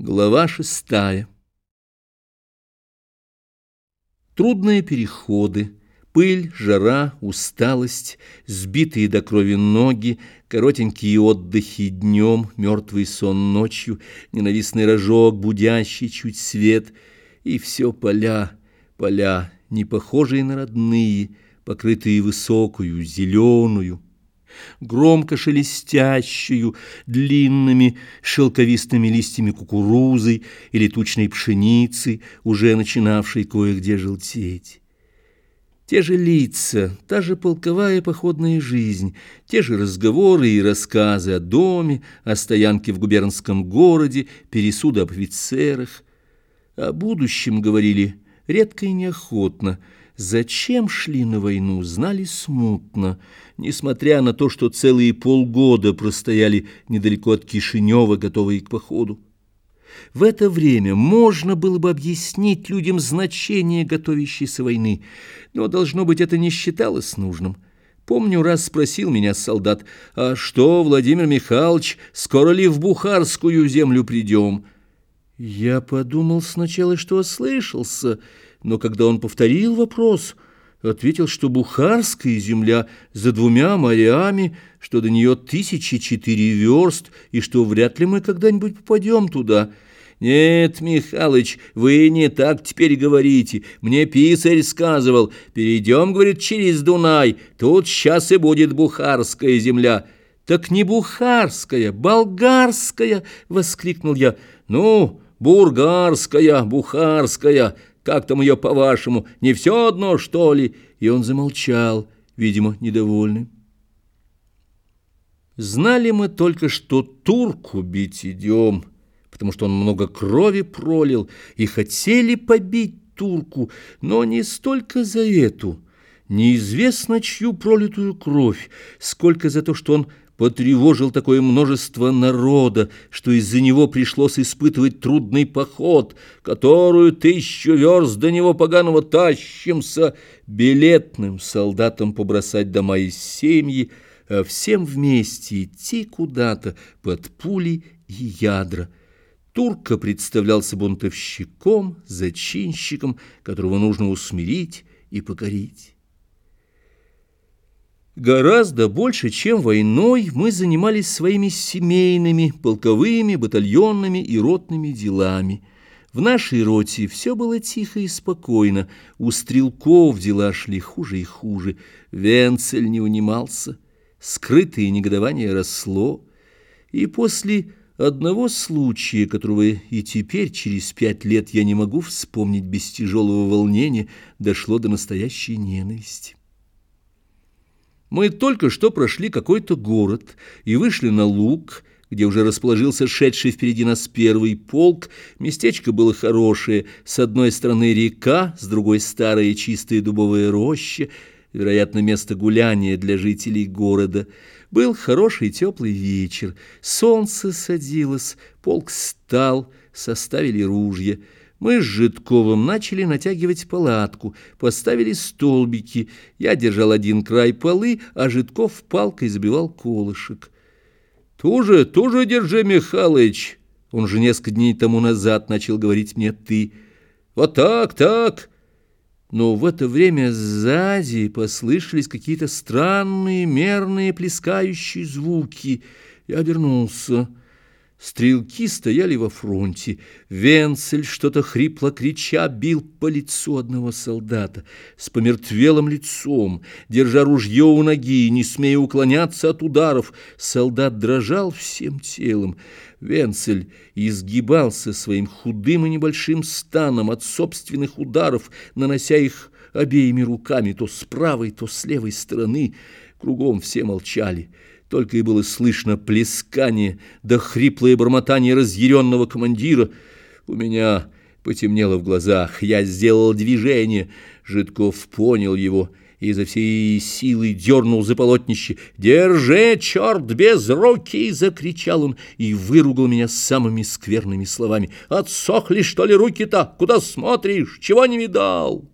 Глава шестая. Трудные переходы, пыль, жара, усталость, сбитые до крови ноги, коротенькие отдыхи днем, мертвый сон ночью, ненавистный рожок, будящий чуть свет, и все поля, поля, не похожие на родные, покрытые высокую, зеленую, громко шелестящую длинными шелковистыми листьями кукурузы или тучной пшеницы, уже начинавшей кое-где желтеть. Те же лица, та же полковая походная жизнь, те же разговоры и рассказы о доме, о стоянке в губернском городе, пересуды об офицерах. О будущем говорили редко и неохотно – Зачем шли на войну, знали смутно, несмотря на то, что целые полгода простояли недалеко от Кишинева, готовые к походу. В это время можно было бы объяснить людям значение готовящейся войны, но, должно быть, это не считалось нужным. Помню, раз спросил меня солдат, «А что, Владимир Михайлович, скоро ли в Бухарскую землю придем?» Я подумал сначала, что ослышался, — но когда он повторил вопрос, ответил, что Бухарская земля за двумя морями, что до нее тысячи четыре верст, и что вряд ли мы когда-нибудь попадем туда. «Нет, Михалыч, вы не так теперь говорите. Мне писарь сказывал. Перейдем, — говорит, — через Дунай. Тут сейчас и будет Бухарская земля». «Так не Бухарская, Болгарская!» — воскликнул я. «Ну, Бургарская, Бухарская!» Как там ее, по-вашему, не все одно, что ли?» И он замолчал, видимо, недовольный. Знали мы только, что турку бить идем, потому что он много крови пролил, и хотели побить турку, но не столько за эту, неизвестно чью пролитую кровь, сколько за то, что он потревожил такое множество народа, что из-за него пришлось испытывать трудный поход, которую тысячу верст до него поганого тащимся, билетным солдатам побросать дома и семьи, а всем вместе идти куда-то под пули и ядра. Турка представлялся бунтовщиком, зачинщиком, которого нужно усмирить и покорить. Гораздо больше, чем войной, мы занимались своими семейными, полковыми, батальонными и ротными делами. В нашей роте все было тихо и спокойно, у стрелков дела шли хуже и хуже, Венцель не унимался, скрытое негодование росло, и после одного случая, которого и теперь, через пять лет, я не могу вспомнить без тяжелого волнения, дошло до настоящей ненависти. Мы только что прошли какой-то город и вышли на луг, где уже расположился шедший впереди нас первый полк. Местечко было хорошее, с одной стороны река, с другой старая чистая дубовая роща, вероятно, место гуляния для жителей города. Был хороший теплый вечер, солнце садилось, полк стал, составили ружья — мы с Житковым начали натягивать палатку, поставили столбики. Я держал один край полы, а Житков палкой забивал колышек. «Тоже, тоже держи, Михалыч!» Он же несколько дней тому назад начал говорить мне «ты». «Вот так, так!» Но в это время сзади послышались какие-то странные, мерные, плескающие звуки. Я обернулся. Стрелки стояли во фронте. Венцель, что-то хрипло крича, бил по лицу одного солдата с помертвелым лицом, держа ружье у ноги, не смея уклоняться от ударов. Солдат дрожал всем телом. Венцель изгибался своим худым и небольшим станом от собственных ударов, нанося их обеими руками то с правой, то с левой стороны. Кругом все молчали. Только и было слышно плескание да хриплое бормотание разъяренного командира. У меня потемнело в глазах. Я сделал движение. Житков понял его и изо всей силы дернул за полотнище. «Держи, черт, без руки!» — закричал он и выругал меня самыми скверными словами. «Отсохли, что ли, руки-то? Куда смотришь? Чего не видал?»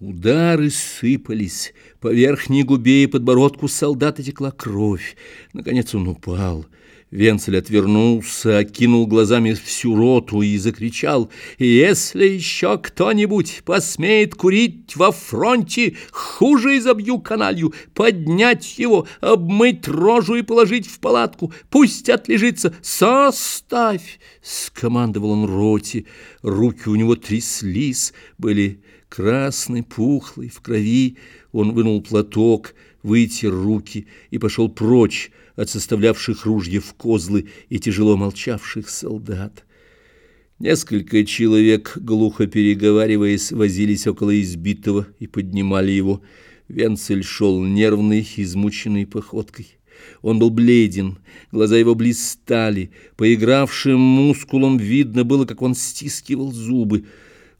Удары сыпались, по верхней губе и подбородку солдата текла кровь. Наконец он упал. Венцель отвернулся, окинул глазами всю роту и закричал, «Если еще кто-нибудь посмеет курить во фронте, хуже изобью каналью, поднять его, обмыть рожу и положить в палатку, пусть отлежится, составь!» Скомандовал он роте, руки у него тряслись, были красный, пухлый, в крови. Он вынул платок, вытер руки и пошел прочь, от составлявших ружья в козлы и тяжело молчавших солдат. Несколько человек, глухо переговариваясь, возились около избитого и поднимали его. Венцель шел нервной, измученной походкой. Он был бледен, глаза его блистали, по игравшим мускулам видно было, как он стискивал зубы.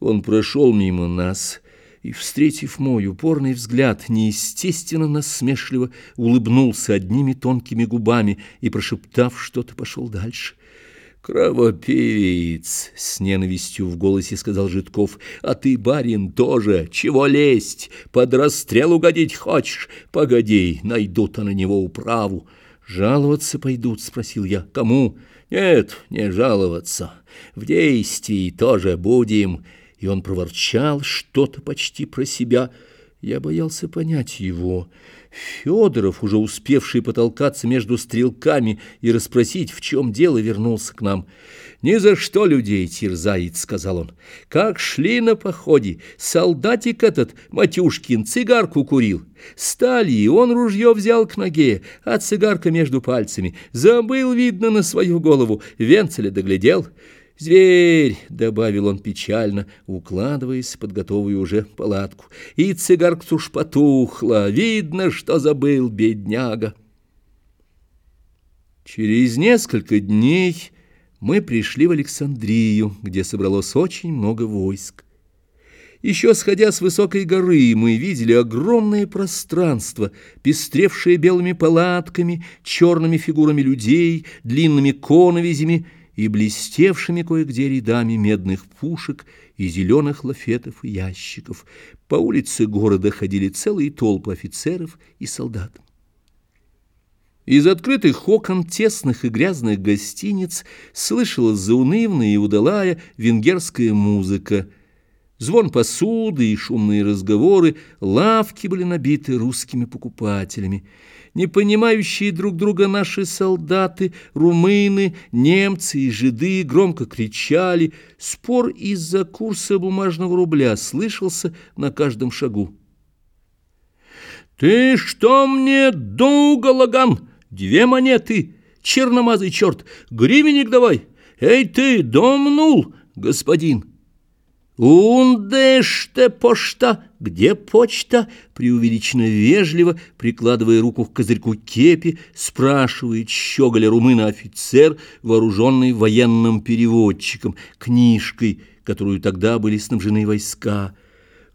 Он прошел мимо нас и, встретив мой упорный взгляд, неестественно насмешливо улыбнулся одними тонкими губами и, прошептав что-то, пошел дальше. «Кровопевец!» — с ненавистью в голосе сказал Житков. «А ты, барин, тоже! Чего лезть? Под расстрел угодить хочешь? Погоди, найдут на него управу!» «Жаловаться пойдут?» — спросил я. «Кому?» «Нет, не жаловаться. В действии тоже будем» и он проворчал что-то почти про себя. Я боялся понять его. Федоров, уже успевший потолкаться между стрелками и расспросить, в чем дело, вернулся к нам. «Ни за что людей терзает», — сказал он. «Как шли на походе, солдатик этот, Матюшкин, цигарку курил. Стали, и он ружье взял к ноге, а цигарка между пальцами. Забыл, видно, на свою голову. Венцеля доглядел». «Зверь!» — добавил он печально, укладываясь под готовую уже палатку. «И цигарка уж потухла, видно, что забыл бедняга». Через несколько дней мы пришли в Александрию, где собралось очень много войск. Еще сходя с высокой горы, мы видели огромное пространство, пестревшее белыми палатками, черными фигурами людей, длинными коновизями, и блестевшими кое-где рядами медных пушек и зеленых лафетов и ящиков. По улице города ходили целые толпы офицеров и солдат. Из открытых окон тесных и грязных гостиниц слышалась заунывная и удалая венгерская музыка. Звон посуды и шумные разговоры, лавки были набиты русскими покупателями не понимающие друг друга наши солдаты, румыны, немцы и жиды громко кричали. Спор из-за курса бумажного рубля слышался на каждом шагу. «Ты что мне, Дугалаган? Две монеты! Черномазый черт! Гривенник давай! Эй ты, домнул, господин!» «Ундеште пошта! Где почта?» Преувеличенно вежливо, прикладывая руку к козырьку кепи, спрашивает щеголя румына офицер, вооруженный военным переводчиком, книжкой, которую тогда были снабжены войска.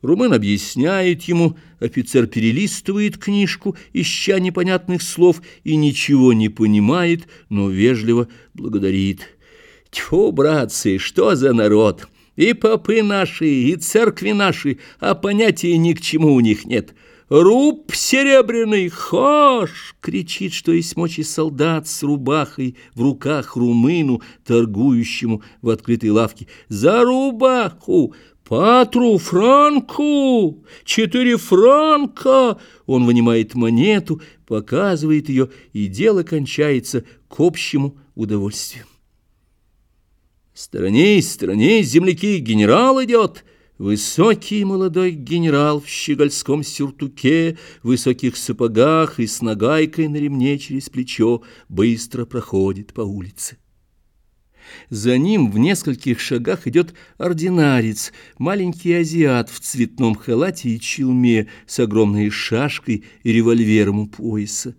Румын объясняет ему, офицер перелистывает книжку, ища непонятных слов, и ничего не понимает, но вежливо благодарит. «Тьфу, братцы, что за народ!» И попы наши, и церкви наши, а понятия ни к чему у них нет. «Руб серебряный, хош!» — кричит, что есть мочи солдат с рубахой в руках румыну, торгующему в открытой лавке. «За рубаху! Патру франку! Четыре франка!» Он вынимает монету, показывает ее, и дело кончается к общему удовольствию. Сторонись, сторонись, земляки, генерал идет. Высокий молодой генерал в щегольском сюртуке, в высоких сапогах и с нагайкой на ремне через плечо быстро проходит по улице. За ним в нескольких шагах идет ординарец, маленький азиат в цветном халате и челме с огромной шашкой и револьвером у пояса.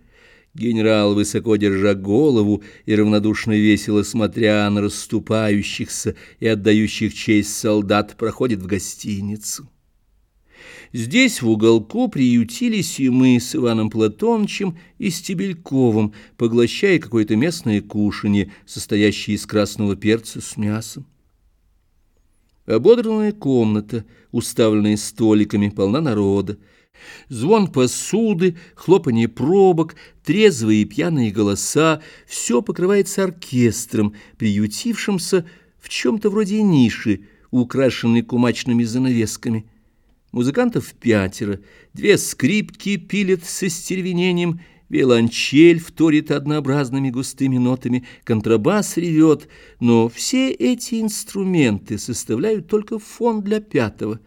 Генерал, высоко держа голову и равнодушно весело смотря на расступающихся и отдающих честь солдат, проходит в гостиницу. Здесь в уголку приютились и мы с Иваном Платоновичем и Стебельковым, поглощая какое-то местное кушанье, состоящее из красного перца с мясом. Ободранная комната, уставленная столиками, полна народа. Звон посуды, хлопанье пробок, трезвые и пьяные голоса — все покрывается оркестром, приютившимся в чем-то вроде ниши, украшенной кумачными занавесками. Музыкантов пятеро, две скрипки пилят со стервенением — Виолончель вторит однообразными густыми нотами, контрабас ревет, но все эти инструменты составляют только фон для пятого.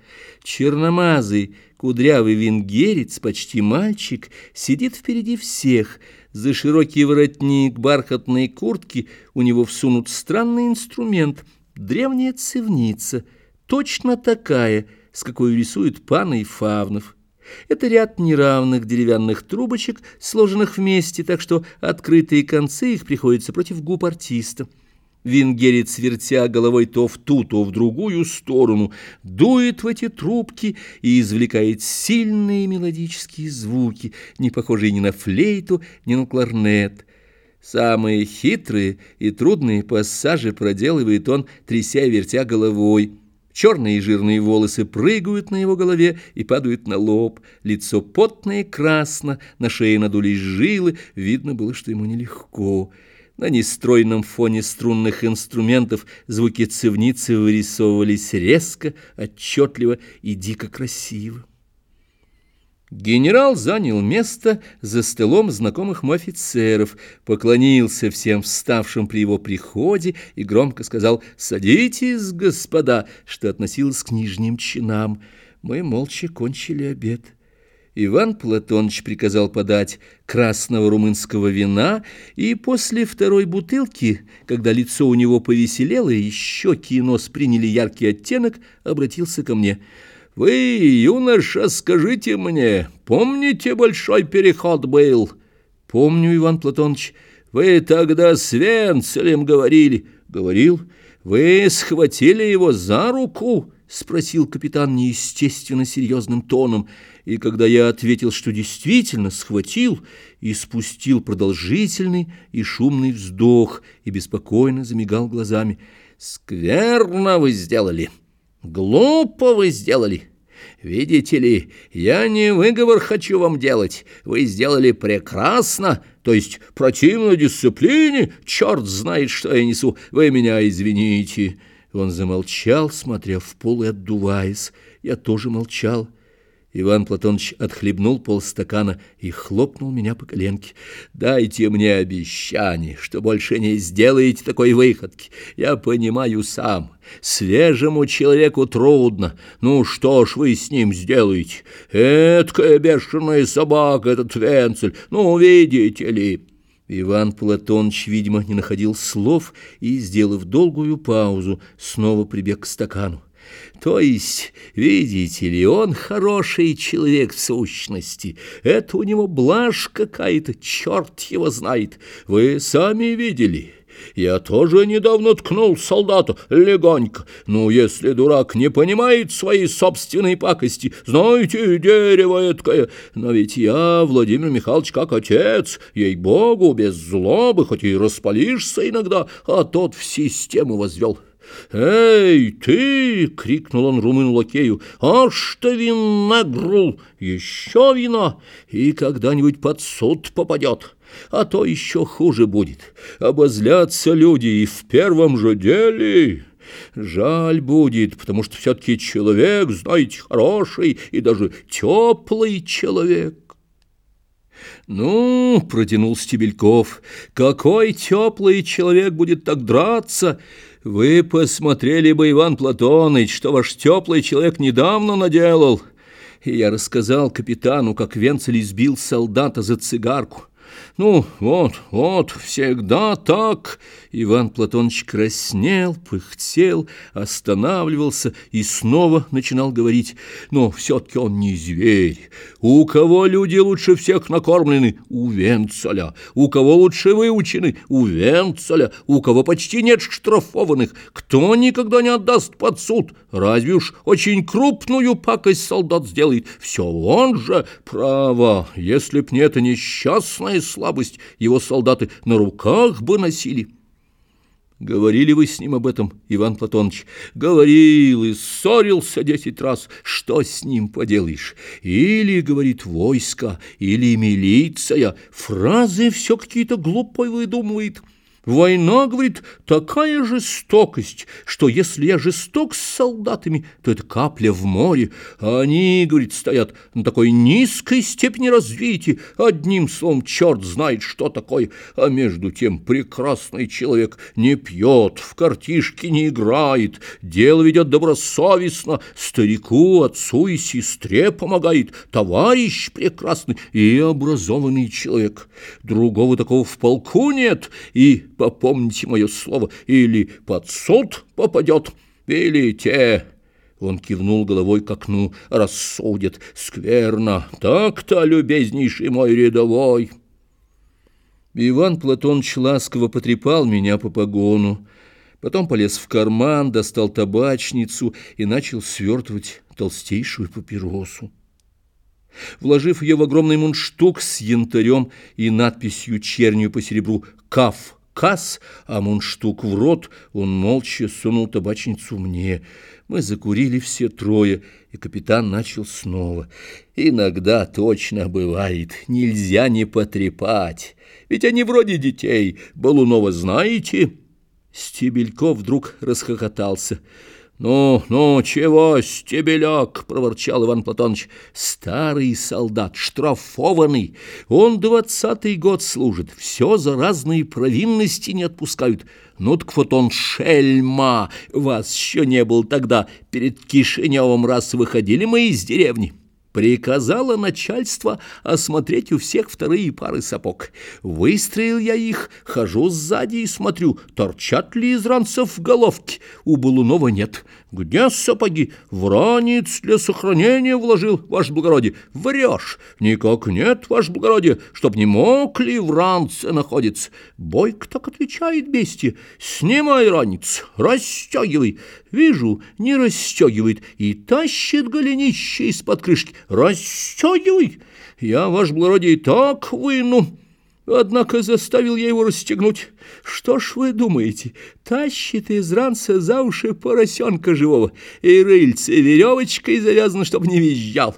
Черномазый, кудрявый венгерец, почти мальчик, сидит впереди всех. За широкий воротник бархатной куртки у него всунут странный инструмент — древняя цивница, точно такая, с какой рисуют паны и фавнов. Это ряд неравных деревянных трубочек, сложенных вместе, так что открытые концы их приходятся против губ артиста. Венгерец, вертя головой то в ту, то в другую сторону, дует в эти трубки и извлекает сильные мелодические звуки, не похожие ни на флейту, ни на кларнет. Самые хитрые и трудные пассажи проделывает он, тряся и вертя головой. Черные жирные волосы прыгают на его голове и падают на лоб. Лицо потное и красно, на шее надулись жилы. Видно было, что ему нелегко. На нестройном фоне струнных инструментов звуки цивницы вырисовывались резко, отчетливо и дико красиво. Генерал занял место за столом знакомых ему офицеров, поклонился всем вставшим при его приходе и громко сказал «Садитесь, господа», что относилось к нижним чинам. Мы молча кончили обед. Иван Платоныч приказал подать красного румынского вина, и после второй бутылки, когда лицо у него повеселело и щеки и нос приняли яркий оттенок, обратился ко мне — вы, юноша, скажите мне, помните большой переход был? Помню, Иван Платоныч. Вы тогда с Венцелем говорили. Говорил. Вы схватили его за руку? Спросил капитан неестественно серьезным тоном. И когда я ответил, что действительно схватил, и спустил продолжительный и шумный вздох, и беспокойно замигал глазами. «Скверно вы сделали!» Глупо вы сделали. Видите ли, я не выговор хочу вам делать. Вы сделали прекрасно, то есть противно дисциплине. Черт знает, что я несу. Вы меня извините». Он замолчал, смотря в пол и отдуваясь. Я тоже молчал. Иван Платонович отхлебнул полстакана и хлопнул меня по коленке. «Дайте мне обещание, что больше не сделаете такой выходки. Я понимаю сам. Свежему человеку трудно. Ну что ж вы с ним сделаете? Эткая бешеная собака, этот Венцель. Ну, видите ли...» Иван Платонович, видимо, не находил слов и, сделав долгую паузу, снова прибег к стакану. То есть, видите ли, он хороший человек в сущности. Это у него блажь какая-то, черт его знает. Вы сами видели». Я тоже недавно ткнул солдата легонько. Ну, если дурак не понимает своей собственной пакости, знаете, дерево эткое. Но ведь я, Владимир Михайлович, как отец, ей-богу, без злобы, хоть и распалишься иногда, а тот в систему возвел». «Эй, ты!» — крикнул он румын-лакею. «А что вин нагрул? Еще вина! И когда-нибудь под суд попадет!» А то еще хуже будет. Обозлятся люди и в первом же деле. Жаль будет, потому что все-таки человек, знаете, хороший и даже теплый человек. «Ну, — протянул Стебельков, — какой теплый человек будет так драться? Вы посмотрели бы, Иван Платоныч, что ваш теплый человек недавно наделал». И я рассказал капитану, как Венцель избил солдата за цигарку. Ну, вот, вот, всегда так. Иван Платонович краснел, пыхтел, останавливался и снова начинал говорить. Но все-таки он не зверь. У кого люди лучше всех накормлены? У Венцеля. У кого лучше выучены? У Венцеля. У кого почти нет штрафованных? Кто никогда не отдаст под суд? Разве уж очень крупную пакость солдат сделает? Все он же право. Если б не это несчастное слава слабость его солдаты на руках бы носили. Говорили вы с ним об этом, Иван Платоныч? Говорил и ссорился десять раз. Что с ним поделаешь? Или, говорит, войско, или милиция. Фразы все какие-то глупые выдумывает. Война, говорит, такая жестокость, что если я жесток с солдатами, то это капля в море. А они, говорит, стоят на такой низкой степени развития. Одним словом, черт знает, что такое. А между тем прекрасный человек не пьет, в картишки не играет, дело ведет добросовестно, старику, отцу и сестре помогает, товарищ прекрасный и образованный человек. Другого такого в полку нет, и попомните мое слово, или под суд попадет, или те...» Он кивнул головой к окну. «Рассудят. Скверно. Так-то, любезнейший мой рядовой!» Иван Платоныч ласково потрепал меня по погону. Потом полез в карман, достал табачницу и начал свертывать толстейшую папиросу. Вложив ее в огромный мундштук с янтарем и надписью чернью по серебру «Каф», касс, а мундштук в рот, он молча сунул табачницу мне. Мы закурили все трое, и капитан начал снова. Иногда точно бывает, нельзя не потрепать, ведь они вроде детей, Балунова знаете? Стебельков вдруг расхохотался. «Ну, ну, чего, стебеляк?» — проворчал Иван Платоныч. «Старый солдат, штрафованный. Он двадцатый год служит, все за разные провинности не отпускают. Ну так вот он шельма, вас еще не был тогда. Перед Кишиневым раз выходили мы из деревни». Приказало начальство осмотреть у всех вторые пары сапог. Выстроил я их, хожу сзади и смотрю, торчат ли из ранцев головки. У Балунова нет. Где сапоги? В ранец для сохранения вложил, ваше благородие. Врешь. Никак нет, ваше благородие, чтоб не мог ли в ранце находиться. Бойк так отвечает бестия. Снимай ранец, расстегивай. Вижу, не расстегивает и тащит голенище из-под крышки. Расстегивай. Я, ваше благородие, так выну. Однако заставил я его расстегнуть. Что ж вы думаете, тащит из ранца за уши поросенка живого, и рыльце веревочкой завязано, чтобы не визжал.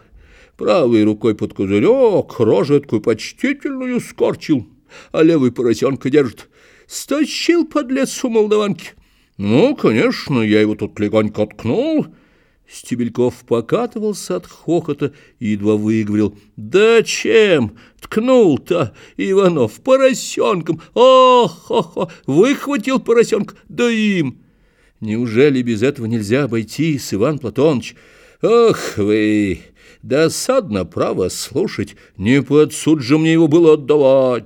Правой рукой под козырек, рожеткую почтительную скорчил, а левый поросенка держит. Стащил подлец у молдаванки. Ну, конечно, я его тут легонько откнул, — Стебельков покатывался от хохота и едва выговорил. «Да чем? Ткнул-то, Иванов, поросенком! Ох-хо-хо! Выхватил поросенка, да им!» «Неужели без этого нельзя обойтись, Иван Платоныч? Ох вы! Досадно право слушать, не под суд же мне его было отдавать!»